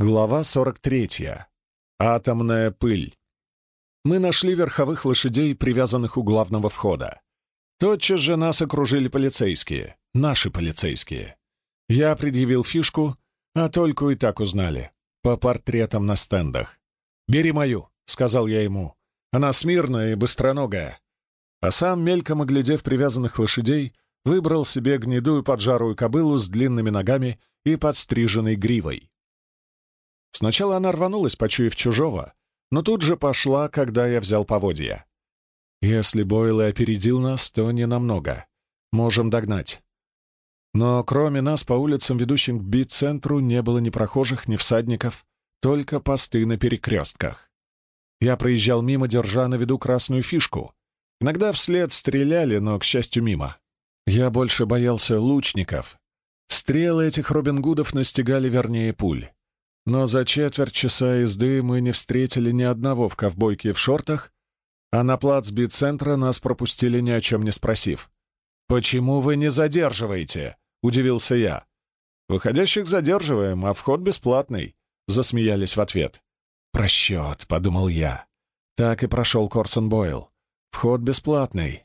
Глава 43. Атомная пыль. Мы нашли верховых лошадей, привязанных у главного входа. Тотчас же нас окружили полицейские, наши полицейские. Я предъявил фишку, а только и так узнали, по портретам на стендах. «Бери мою», — сказал я ему. «Она смирная и быстроногая». А сам, мельком оглядев привязанных лошадей, выбрал себе гнедую поджарую кобылу с длинными ногами и подстриженной гривой. Сначала она рванулась, почуяв чужого, но тут же пошла, когда я взял поводья. Если Бойл и опередил нас, то не намного. Можем догнать. Но кроме нас по улицам, ведущим к бит-центру, не было ни прохожих, ни всадников, только посты на перекрестках. Я проезжал мимо, держа на виду красную фишку. Иногда вслед стреляли, но, к счастью, мимо. Я больше боялся лучников. Стрелы этих Робин Гудов настигали вернее пуль. Но за четверть часа езды мы не встретили ни одного в ковбойке в шортах, а на плац бит-центра нас пропустили ни о чем не спросив. «Почему вы не задерживаете?» — удивился я. «Выходящих задерживаем, а вход бесплатный», — засмеялись в ответ. «Просчет», — подумал я. Так и прошел Корсон Бойл. Вход бесплатный.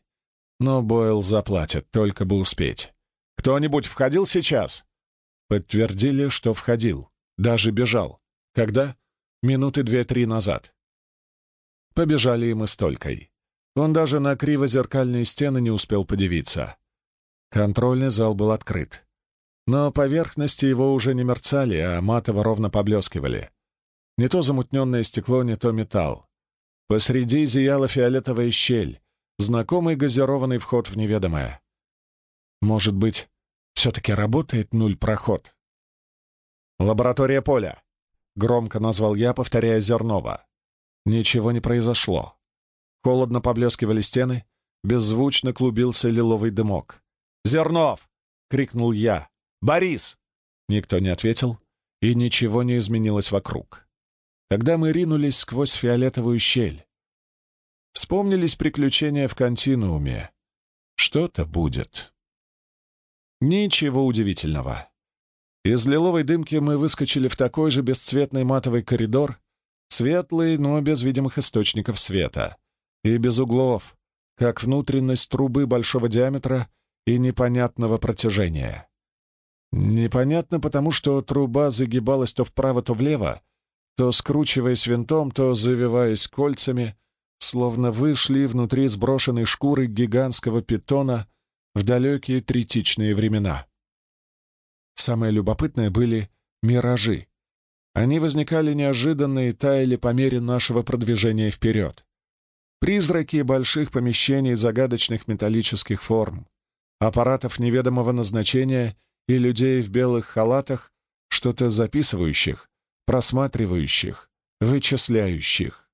Но Бойл заплатит, только бы успеть. «Кто-нибудь входил сейчас?» Подтвердили, что входил. Даже бежал. Когда? Минуты две-три назад. Побежали и мы с Толькой. Он даже на криво-зеркальные стены не успел подивиться. Контрольный зал был открыт. Но поверхности его уже не мерцали, а матово ровно поблескивали. Не то замутненное стекло, не то металл. Посреди зияла фиолетовая щель, знакомый газированный вход в неведомое. Может быть, все-таки работает нуль проход? «Лаборатория поля», — громко назвал я, повторяя Зернова. Ничего не произошло. Холодно поблескивали стены, беззвучно клубился лиловый дымок. «Зернов!» — крикнул я. «Борис!» Никто не ответил, и ничего не изменилось вокруг. Тогда мы ринулись сквозь фиолетовую щель. Вспомнились приключения в континууме. Что-то будет. Ничего удивительного. Из лиловой дымки мы выскочили в такой же бесцветный матовый коридор, светлый, но без видимых источников света, и без углов, как внутренность трубы большого диаметра и непонятного протяжения. Непонятно потому, что труба загибалась то вправо, то влево, то скручиваясь винтом, то завиваясь кольцами, словно вышли внутри сброшенной шкуры гигантского питона в далекие третичные времена. Самое любопытное были миражи. Они возникали неожиданно и таяли по мере нашего продвижения вперед. Призраки больших помещений загадочных металлических форм, аппаратов неведомого назначения и людей в белых халатах, что-то записывающих, просматривающих, вычисляющих.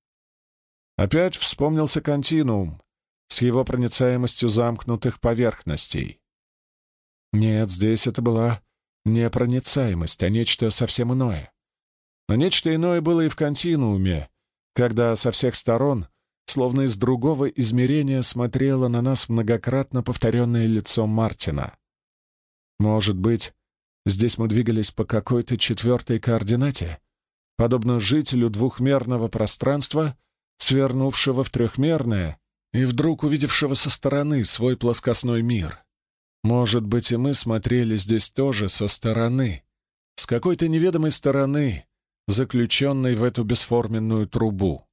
Опять вспомнился континуум с его проницаемостью замкнутых поверхностей. Нет, здесь это была непроницаемость, а нечто совсем иное. Но нечто иное было и в континууме, когда со всех сторон, словно из другого измерения, смотрело на нас многократно повторенное лицо Мартина. Может быть, здесь мы двигались по какой-то четвертой координате, подобно жителю двухмерного пространства, свернувшего в трехмерное и вдруг увидевшего со стороны свой плоскостной мир. Может быть, и мы смотрели здесь тоже со стороны, с какой-то неведомой стороны, заключенной в эту бесформенную трубу.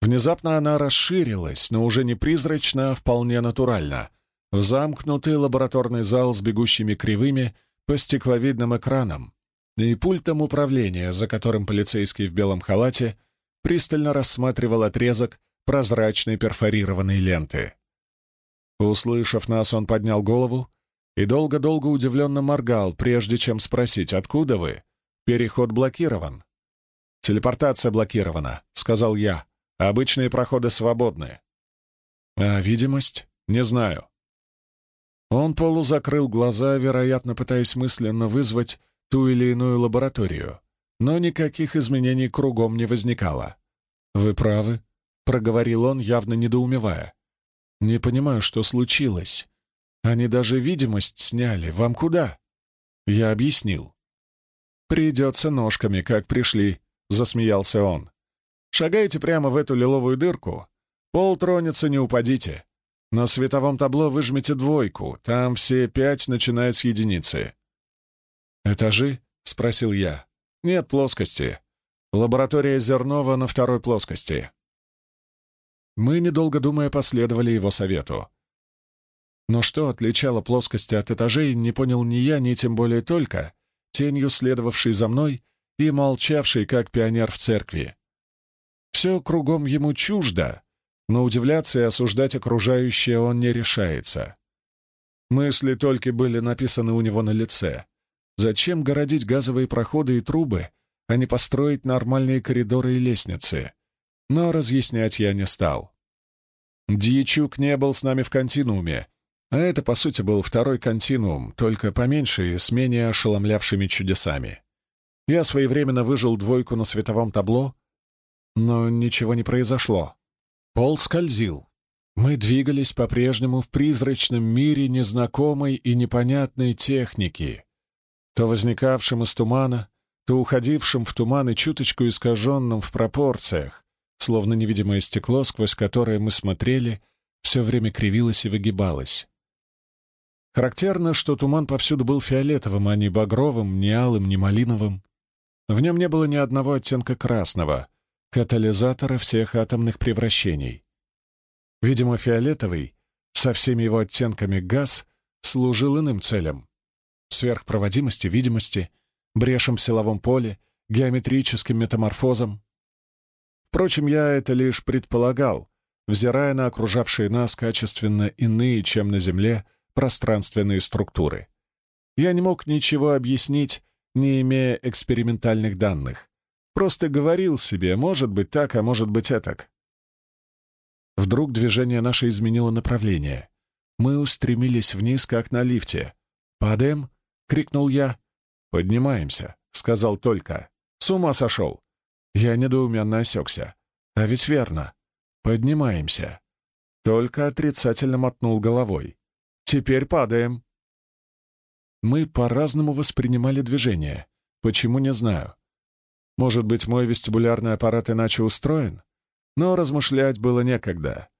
Внезапно она расширилась, но уже не призрачно, а вполне натурально, в замкнутый лабораторный зал с бегущими кривыми по стекловидным экранам и пультом управления, за которым полицейский в белом халате пристально рассматривал отрезок прозрачной перфорированной ленты. Услышав нас, он поднял голову и долго-долго удивленно моргал, прежде чем спросить, откуда вы? Переход блокирован. «Телепортация блокирована», — сказал я. «Обычные проходы свободны». «А видимость? Не знаю». Он полузакрыл глаза, вероятно, пытаясь мысленно вызвать ту или иную лабораторию, но никаких изменений кругом не возникало. «Вы правы», — проговорил он, явно недоумевая. «Не понимаю, что случилось. Они даже видимость сняли. Вам куда?» Я объяснил. «Придется ножками, как пришли», — засмеялся он. «Шагайте прямо в эту лиловую дырку. Пол тронется, не упадите. На световом табло выжмите двойку, там все пять, начиная с единицы». «Этажи?» — спросил я. «Нет плоскости. Лаборатория Зернова на второй плоскости». Мы, недолго думая, последовали его совету. Но что отличало плоскости от этажей, не понял ни я, ни тем более только, тенью следовавший за мной и молчавший, как пионер в церкви. Все кругом ему чуждо, но удивляться и осуждать окружающее он не решается. Мысли только были написаны у него на лице. Зачем городить газовые проходы и трубы, а не построить нормальные коридоры и лестницы? Но разъяснять я не стал. Дьячук не был с нами в континууме, а это, по сути, был второй континуум, только поменьше и с менее ошеломлявшими чудесами. Я своевременно выжил двойку на световом табло, но ничего не произошло. Пол скользил. Мы двигались по-прежнему в призрачном мире незнакомой и непонятной техники, то возникавшим из тумана, то уходившим в туман и чуточку искаженным в пропорциях, словно невидимое стекло, сквозь которое мы смотрели, все время кривилось и выгибалось. Характерно, что туман повсюду был фиолетовым, а не багровым, не алым, не малиновым. В нем не было ни одного оттенка красного, катализатора всех атомных превращений. Видимо, фиолетовый, со всеми его оттенками газ, служил иным целям — сверхпроводимости, видимости, брешем в силовом поле, геометрическим метаморфозом. Впрочем, я это лишь предполагал, взирая на окружавшие нас качественно иные, чем на Земле, пространственные структуры. Я не мог ничего объяснить, не имея экспериментальных данных. Просто говорил себе, может быть так, а может быть этак. Вдруг движение наше изменило направление. Мы устремились вниз, как на лифте. «Падаем?» — крикнул я. «Поднимаемся», — сказал только. «С ума сошел!» Я недоуменно осекся. «А ведь верно. Поднимаемся». Только отрицательно мотнул головой. Теперь падаем». Мы по-разному воспринимали движение. Почему, не знаю. Может быть, мой вестибулярный аппарат иначе устроен? Но размышлять было некогда.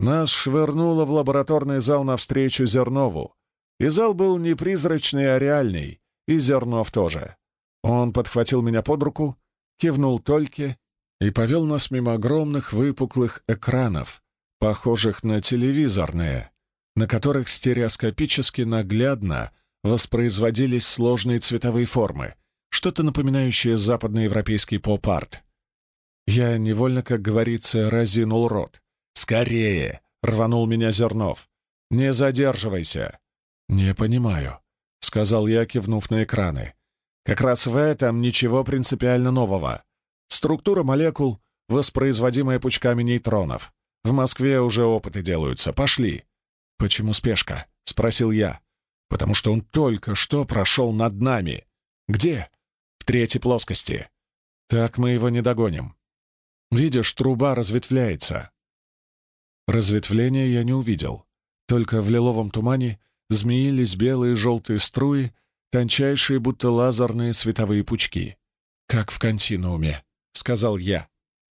Нас швырнуло в лабораторный зал навстречу Зернову. И зал был не призрачный, а реальный. И Зернов тоже. Он подхватил меня под руку, кивнул Тольке и повел нас мимо огромных выпуклых экранов, похожих на телевизорные, на которых стереоскопически наглядно воспроизводились сложные цветовые формы, что-то напоминающее западноевропейский поп-арт. Я невольно, как говорится, разинул рот. «Скорее!» — рванул меня Зернов. «Не задерживайся!» «Не понимаю», — сказал я, кивнув на экраны. «Как раз в этом ничего принципиально нового. Структура молекул, воспроизводимая пучками нейтронов. В Москве уже опыты делаются. Пошли!» «Почему спешка?» — спросил я. «Потому что он только что прошел над нами. Где?» «В третьей плоскости. Так мы его не догоним. Видишь, труба разветвляется». Разветвления я не увидел. Только в лиловом тумане змеились белые и желтые струи, тончайшие, будто лазерные световые пучки. «Как в континууме», — сказал я.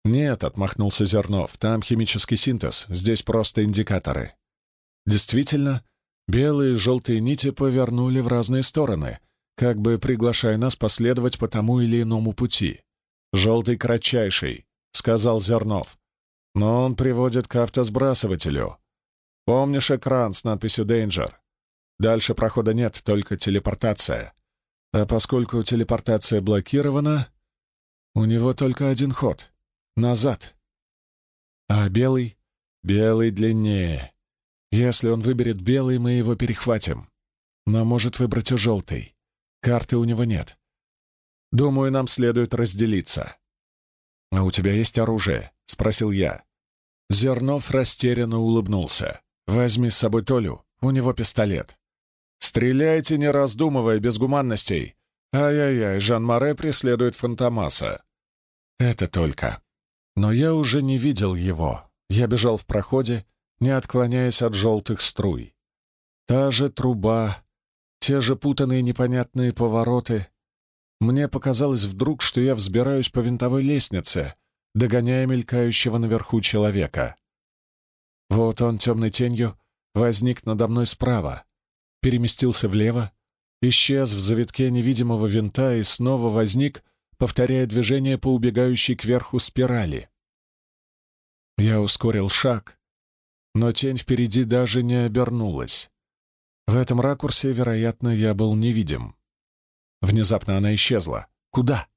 «Нет», — отмахнулся Зернов, — «там химический синтез, здесь просто индикаторы». Действительно, белые и желтые нити повернули в разные стороны, как бы приглашая нас последовать по тому или иному пути. «Желтый кратчайший», — сказал Зернов. «Но он приводит к автосбрасывателю. Помнишь экран с надписью «Danger»? Дальше прохода нет, только телепортация. А поскольку телепортация блокирована, у него только один ход — назад. А белый? Белый длиннее. Если он выберет белый, мы его перехватим. Но может выбрать и желтый. Карты у него нет. Думаю, нам следует разделиться. «А у тебя есть оружие?» — спросил я. Зернов растерянно улыбнулся. «Возьми с собой Толю, у него пистолет. Стреляйте, не раздумывая, без гуманностей. Ай-яй-яй, Жан-Маре преследует Фантомаса». «Это только». Но я уже не видел его. Я бежал в проходе, не отклоняясь от желтых струй. Та же труба, те же путанные непонятные повороты. Мне показалось вдруг, что я взбираюсь по винтовой лестнице, догоняя мелькающего наверху человека. Вот он темной тенью возник надо мной справа, переместился влево, исчез в завитке невидимого винта и снова возник, повторяя движение по убегающей кверху спирали. Я ускорил шаг, но тень впереди даже не обернулась. В этом ракурсе, вероятно, я был невидим. Внезапно она исчезла. Куда?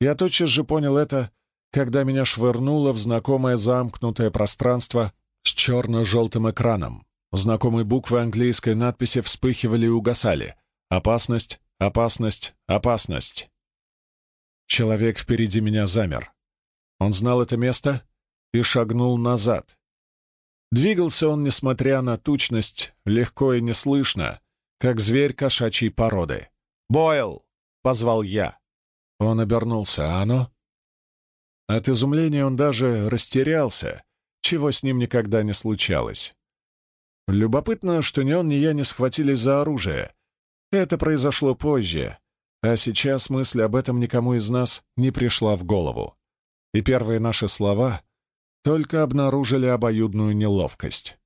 Я тотчас же понял это, когда меня швырнуло в знакомое замкнутое пространство с черно-желтым экраном. Знакомые буквы английской надписи вспыхивали и угасали. «Опасность, опасность, опасность». Человек впереди меня замер. Он знал это место и шагнул назад. Двигался он, несмотря на тучность, легко и неслышно, как зверь кошачьей породы. «Бойл!» — позвал я. Он обернулся, а оно? От изумления он даже растерялся, чего с ним никогда не случалось. Любопытно, что ни он, ни я не схватились за оружие. Это произошло позже, а сейчас мысль об этом никому из нас не пришла в голову. И первые наши слова только обнаружили обоюдную неловкость.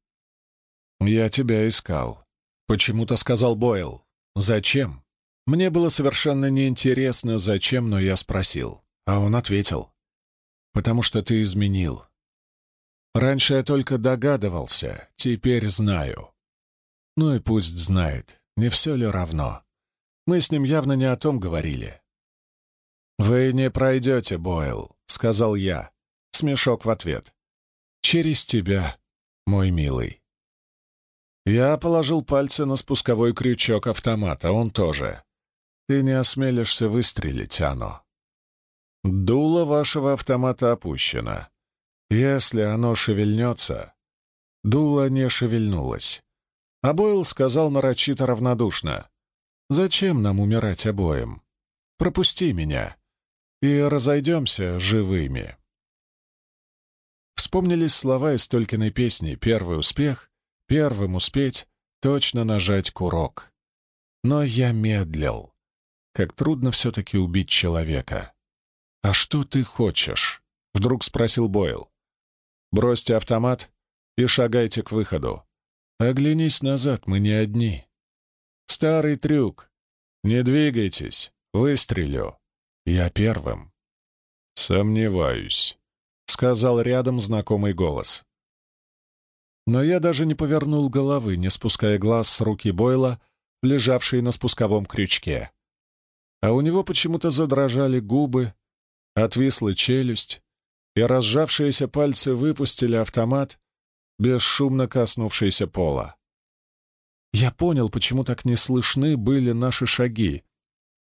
«Я тебя искал», — почему-то сказал Бойл. «Зачем?» Мне было совершенно неинтересно, зачем, но я спросил. А он ответил. «Потому что ты изменил. Раньше я только догадывался, теперь знаю. Ну и пусть знает, не все ли равно. Мы с ним явно не о том говорили». «Вы не пройдете, Бойл», — сказал я. Смешок в ответ. «Через тебя, мой милый». Я положил пальцы на спусковой крючок автомата, он тоже. Ты не осмелишься выстрелить, Ано. Дуло вашего автомата опущено. Если оно шевельнется... Дуло не шевельнулось. А Бойл сказал нарочито равнодушно. «Зачем нам умирать обоим? Пропусти меня, и разойдемся живыми». Вспомнились слова из Толькиной песни «Первый успех», «Первым успеть», «Точно нажать курок». Но я медлил. Как трудно все-таки убить человека. «А что ты хочешь?» — вдруг спросил Бойл. «Бросьте автомат и шагайте к выходу. Оглянись назад, мы не одни. Старый трюк. Не двигайтесь, выстрелю. Я первым». «Сомневаюсь», — сказал рядом знакомый голос. Но я даже не повернул головы, не спуская глаз с руки Бойла, лежавшей на спусковом крючке а у него почему-то задрожали губы, отвисла челюсть, и разжавшиеся пальцы выпустили автомат, бесшумно коснувшийся пола. Я понял, почему так не слышны были наши шаги.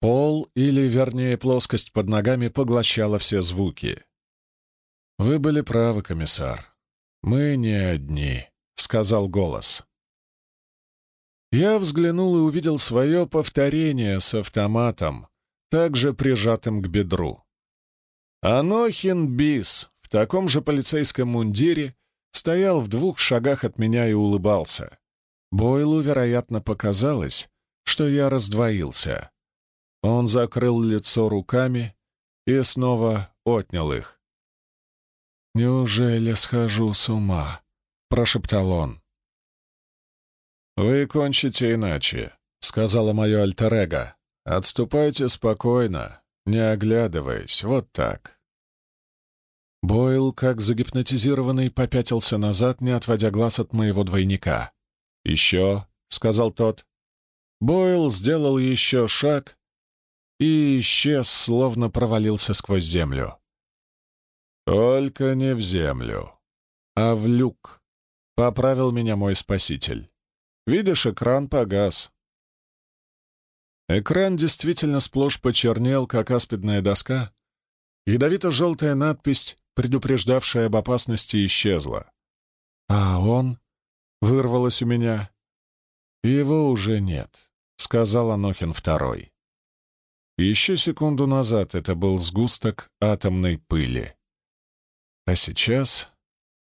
Пол, или, вернее, плоскость под ногами, поглощала все звуки. «Вы были правы, комиссар. Мы не одни», — сказал голос. Я взглянул и увидел свое повторение с автоматом, также прижатым к бедру. Анохин Бис в таком же полицейском мундире стоял в двух шагах от меня и улыбался. Бойлу, вероятно, показалось, что я раздвоился. Он закрыл лицо руками и снова отнял их. «Неужели схожу с ума?» — прошептал он. «Вы кончите иначе», — сказала мое альтер «Отступайте спокойно, не оглядываясь, вот так». Бойл, как загипнотизированный, попятился назад, не отводя глаз от моего двойника. «Еще», — сказал тот. Бойл сделал еще шаг и исчез, словно провалился сквозь землю. «Только не в землю, а в люк», — поправил меня мой спаситель. Видишь, экран погас. Экран действительно сплошь почернел, как аспидная доска. Ядовито-желтая надпись, предупреждавшая об опасности, исчезла. А он? Вырвалось у меня. Его уже нет, сказал Анохин второй. Еще секунду назад это был сгусток атомной пыли. А сейчас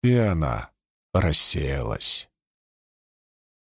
и она рассеялась.